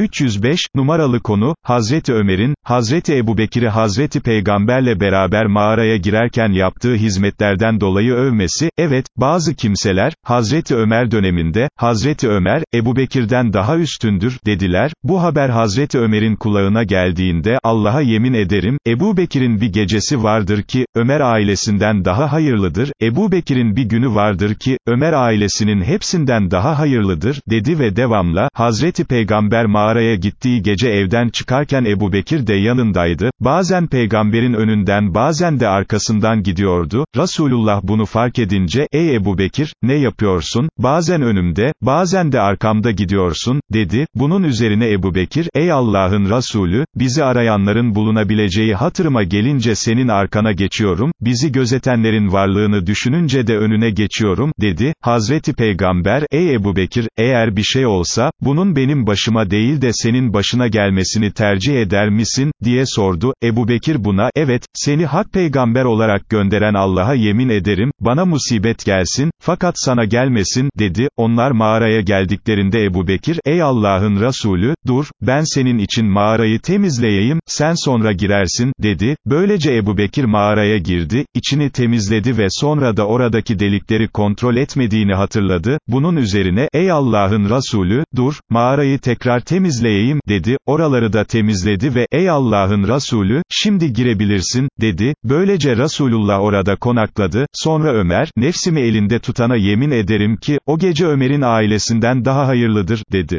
305, numaralı konu, Hazreti Ömer'in, Hazreti Ebubekir'i Hazreti Peygamberle beraber mağaraya girerken yaptığı hizmetlerden dolayı övmesi, evet, bazı kimseler, Hazreti Ömer döneminde, Hazreti Ömer, Ebubekir'den daha üstündür, dediler, bu haber Hazreti Ömer'in kulağına geldiğinde, Allah'a yemin ederim, Ebubekir'in bir gecesi vardır ki, Ömer ailesinden daha hayırlıdır, Ebubekir'in bir günü vardır ki, Ömer ailesinin hepsinden daha hayırlıdır, dedi ve devamla, Hazreti Peygamber mağaraya gittiği gece evden çıkarken Ebu Bekir de yanındaydı, bazen peygamberin önünden bazen de arkasından gidiyordu, Resulullah bunu fark edince, ey Ebu Bekir, ne yapıyorsun, bazen önümde, bazen de arkamda gidiyorsun, dedi, bunun üzerine Ebu Bekir, ey Allah'ın Resulü, bizi arayanların bulunabileceği hatırıma gelince senin arkana geçiyorum, bizi gözetenlerin varlığını düşününce de önüne geçiyorum, dedi, Hazreti Peygamber, ey Ebu Bekir, eğer bir şey olsa, bunun benim başıma değil de senin başına gelmesini tercih eder misin, diye sordu, Ebu Bekir buna, evet, seni hak peygamber olarak gönderen Allah'a yemin ederim, bana musibet gelsin, fakat sana gelmesin, dedi, onlar mağaraya geldiklerinde Ebu Bekir, ey Allah'ın Resulü, dur, ben senin için mağarayı temizleyeyim, sen sonra girersin, dedi, böylece Ebu Bekir mağaraya girdi, içini temizledi ve sonra da oradaki delikleri kontrol etmediğini hatırladı, bunun üzerine, ey Allah'ın Resulü, dur, mağarayı tekrar temizleyeyim, dedi, oraları da temizledi ve, ey Allah'ın Resulü, şimdi girebilirsin, dedi, böylece Resulullah orada konakladı, sonra Ömer, nefsimi elinde tutana yemin ederim ki, o gece Ömer'in ailesinden daha hayırlıdır, dedi.